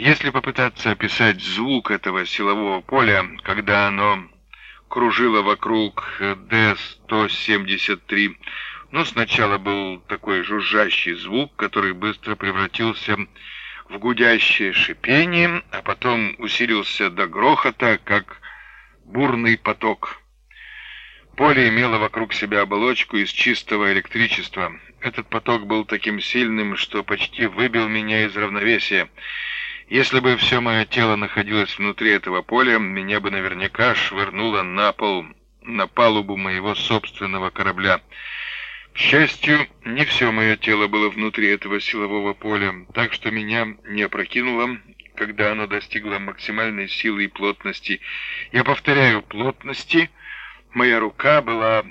Если попытаться описать звук этого силового поля, когда оно кружило вокруг Д-173, ну, сначала был такой жужжащий звук, который быстро превратился в гудящее шипение, а потом усилился до грохота, как бурный поток. Поле имело вокруг себя оболочку из чистого электричества. Этот поток был таким сильным, что почти выбил меня из равновесия. Если бы все мое тело находилось внутри этого поля, меня бы наверняка швырнуло на пол, на палубу моего собственного корабля. К счастью, не все мое тело было внутри этого силового поля, так что меня не опрокинуло, когда оно достигло максимальной силы и плотности. Я повторяю, плотности. Моя рука была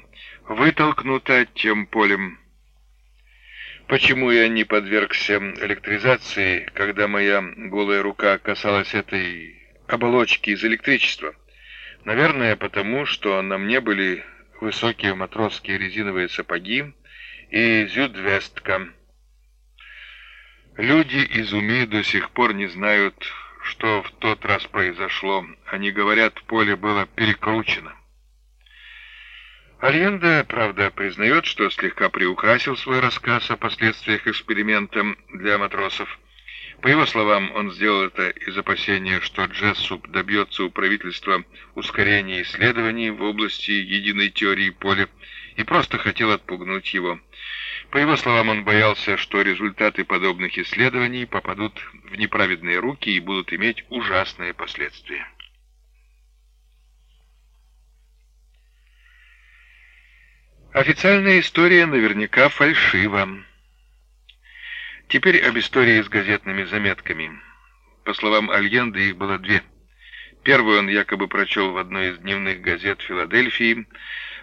вытолкнута тем полем. Почему я не подвергся электризации, когда моя голая рука касалась этой оболочки из электричества? Наверное, потому что на мне были высокие матросские резиновые сапоги и зюдвестка. Люди из Уми до сих пор не знают, что в тот раз произошло. Они говорят, поле было перекручено. Альенда, правда, признает, что слегка приукрасил свой рассказ о последствиях эксперимента для матросов. По его словам, он сделал это из опасения, что Джессуп добьется у правительства ускорения исследований в области единой теории поля и просто хотел отпугнуть его. По его словам, он боялся, что результаты подобных исследований попадут в неправедные руки и будут иметь ужасные последствия. Официальная история наверняка фальшива. Теперь об истории с газетными заметками. По словам Альенды, их было две. Первую он якобы прочел в одной из дневных газет Филадельфии.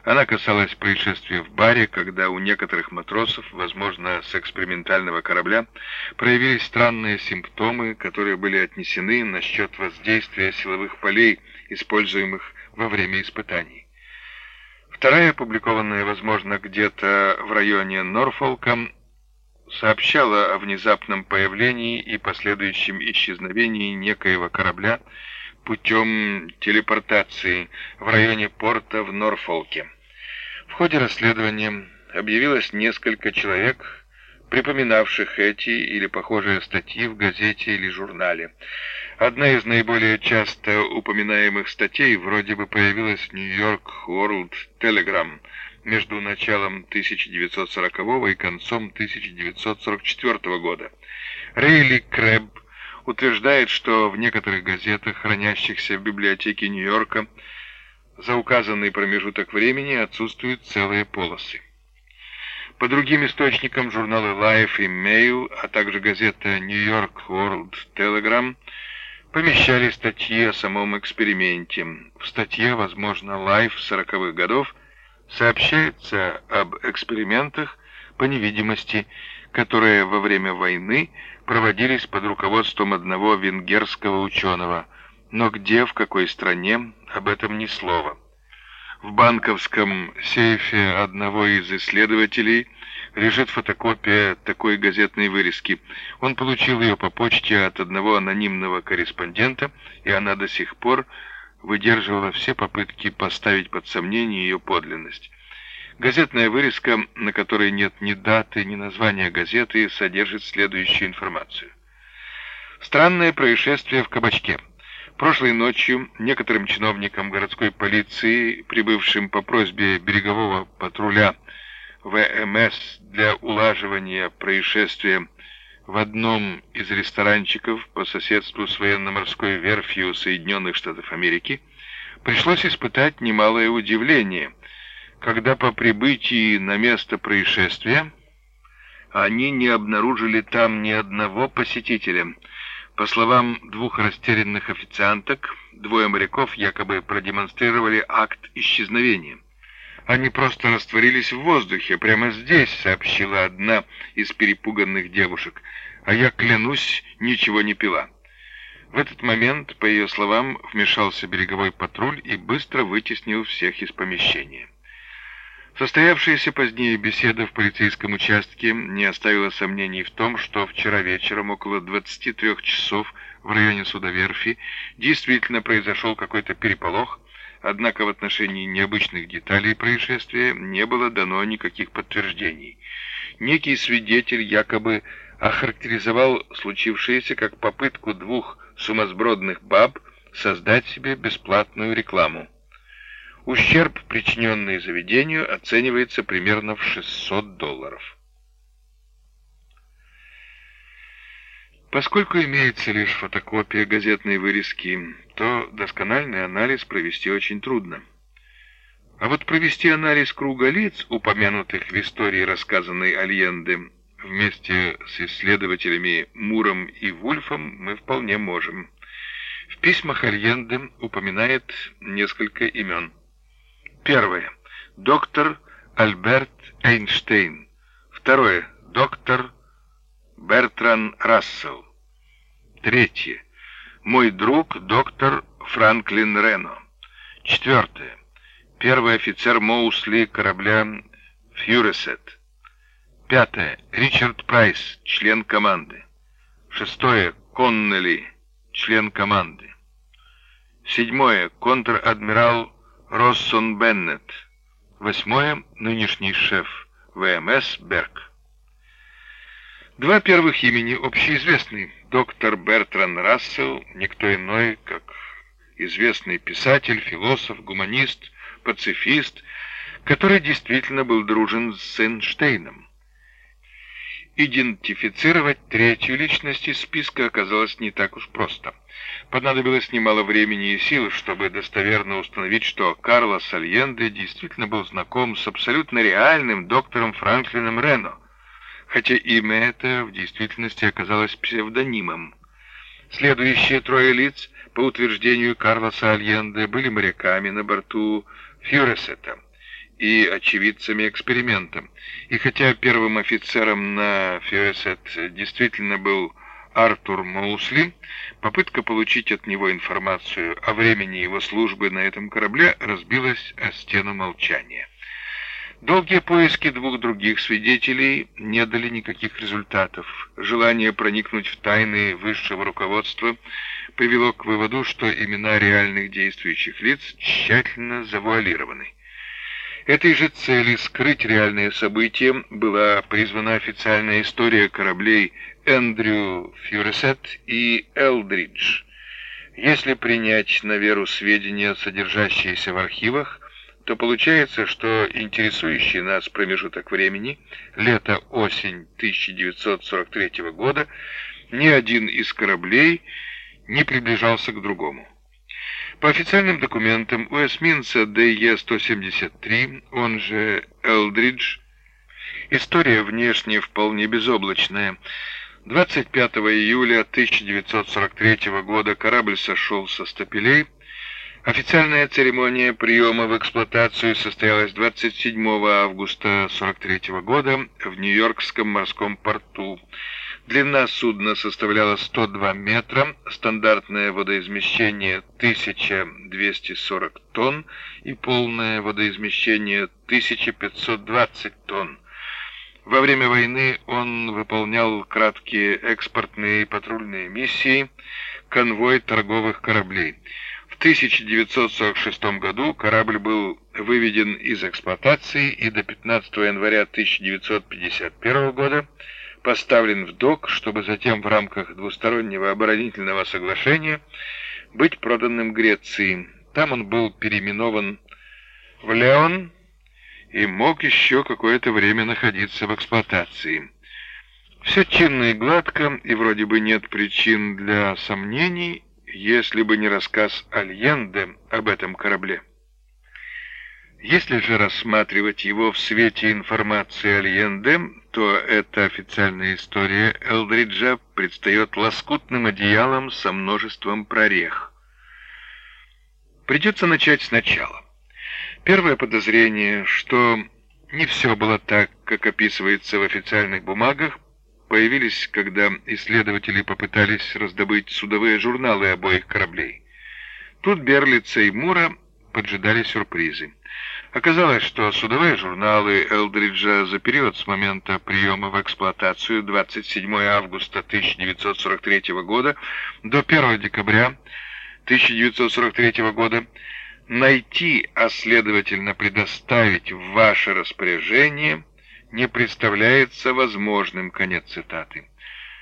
Она касалась происшествия в баре, когда у некоторых матросов, возможно, с экспериментального корабля, проявились странные симптомы, которые были отнесены насчет воздействия силовых полей, используемых во время испытаний. Вторая, опубликованная, возможно, где-то в районе Норфолка, сообщала о внезапном появлении и последующем исчезновении некоего корабля путем телепортации в районе порта в Норфолке. В ходе расследования объявилось несколько человек, припоминавших эти или похожие статьи в газете или журнале. Одна из наиболее часто упоминаемых статей вроде бы появилась в Нью-Йорк World Telegram между началом 1940 и концом 1944 года. Рейли Крэб утверждает, что в некоторых газетах, хранящихся в библиотеке Нью-Йорка, за указанный промежуток времени отсутствуют целые полосы. По другим источникам журналы Life и Mail, а также газета New York World Telegram помещали статьи о самом эксперименте. В статье, возможно, Life 40-х годов сообщается об экспериментах по невидимости, которые во время войны проводились под руководством одного венгерского ученого. Но где, в какой стране, об этом ни слова. В банковском сейфе одного из исследователей лежит фотокопия такой газетной вырезки. Он получил ее по почте от одного анонимного корреспондента, и она до сих пор выдерживала все попытки поставить под сомнение ее подлинность. Газетная вырезка, на которой нет ни даты, ни названия газеты, содержит следующую информацию. Странное происшествие в кабачке. Прошлой ночью некоторым чиновникам городской полиции, прибывшим по просьбе берегового патруля ВМС для улаживания происшествия в одном из ресторанчиков по соседству с военно-морской верфью Соединенных Штатов Америки, пришлось испытать немалое удивление, когда по прибытии на место происшествия они не обнаружили там ни одного посетителя – по словам двух растерянных официанток, двое моряков якобы продемонстрировали акт исчезновения. Они просто растворились в воздухе, прямо здесь, сообщила одна из перепуганных девушек, а я, клянусь, ничего не пила. В этот момент, по ее словам, вмешался береговой патруль и быстро вытеснил всех из помещения. Состоявшаяся позднее беседа в полицейском участке не оставила сомнений в том, что вчера вечером около 23 часов в районе судоверфи действительно произошел какой-то переполох, однако в отношении необычных деталей происшествия не было дано никаких подтверждений. Некий свидетель якобы охарактеризовал случившееся как попытку двух сумасбродных баб создать себе бесплатную рекламу. Ущерб, причиненный заведению, оценивается примерно в 600 долларов. Поскольку имеется лишь фотокопия газетной вырезки, то доскональный анализ провести очень трудно. А вот провести анализ круга лиц, упомянутых в истории, рассказанной Альенде, вместе с исследователями Муром и Вульфом мы вполне можем. В письмах Альенде упоминает несколько имен. Первое. Доктор Альберт Эйнштейн. Второе. Доктор Бертран Рассел. Третье. Мой друг доктор Франклин Рено. Четвертое. Первый офицер Моусли корабля Фьюресет. Пятое. Ричард Прайс, член команды. Шестое. Коннелли, член команды. Седьмое. Контр-адмирал Россон Беннет. Восьмое. Нынешний шеф ВМС Берг. Два первых имени общеизвестны. Доктор Бертран Рассел, никто иной, как известный писатель, философ, гуманист, пацифист, который действительно был дружен с Эйнштейном. Идентифицировать третью личность из списка оказалось не так уж просто. Понадобилось немало времени и сил, чтобы достоверно установить, что Карлос Альенде действительно был знаком с абсолютно реальным доктором Франклином Рено, хотя имя это в действительности оказалось псевдонимом. Следующие трое лиц, по утверждению Карлоса Альенде, были моряками на борту Фьюресета и очевидцами эксперимента. И хотя первым офицером на Фьюресет действительно был Артур Моусли, попытка получить от него информацию о времени его службы на этом корабле разбилась о стену молчания. Долгие поиски двух других свидетелей не дали никаких результатов. Желание проникнуть в тайны высшего руководства привело к выводу, что имена реальных действующих лиц тщательно завуалированы. Этой же цели скрыть реальные события была призвана официальная история кораблей Эндрю Фьюресет и Элдридж. Если принять на веру сведения, содержащиеся в архивах, то получается, что интересующий нас промежуток времени, лето-осень 1943 года, ни один из кораблей не приближался к другому. По официальным документам у эсминца ДЕ-173, он же Элдридж, история внешне вполне безоблачная. 25 июля 1943 года корабль сошел со стапелей, Официальная церемония приема в эксплуатацию состоялась 27 августа 1943 года в Нью-Йоркском морском порту. Длина судна составляла 102 метра, стандартное водоизмещение 1240 тонн и полное водоизмещение 1520 тонн. Во время войны он выполнял краткие экспортные и патрульные миссии, конвой торговых кораблей. В 1946 году корабль был выведен из эксплуатации и до 15 января 1951 года поставлен в док, чтобы затем в рамках двустороннего оборонительного соглашения быть проданным Греции. Там он был переименован в Леон и мог еще какое-то время находиться в эксплуатации. Все чинно и гладко, и вроде бы нет причин для сомнений, если бы не рассказ Альенде об этом корабле. Если же рассматривать его в свете информации Альенде, то эта официальная история Элдриджа предстает лоскутным одеялом со множеством прорех. Придется начать сначала. Первое подозрение, что не все было так, как описывается в официальных бумагах, появились, когда исследователи попытались раздобыть судовые журналы обоих кораблей. Тут Берлица и Мура поджидали сюрпризы. Оказалось, что судовые журналы Элдриджа за период с момента приема в эксплуатацию 27 августа 1943 года до 1 декабря 1943 года найти, а следовательно предоставить в ваше распоряжение не представляется возможным. Конец цитаты.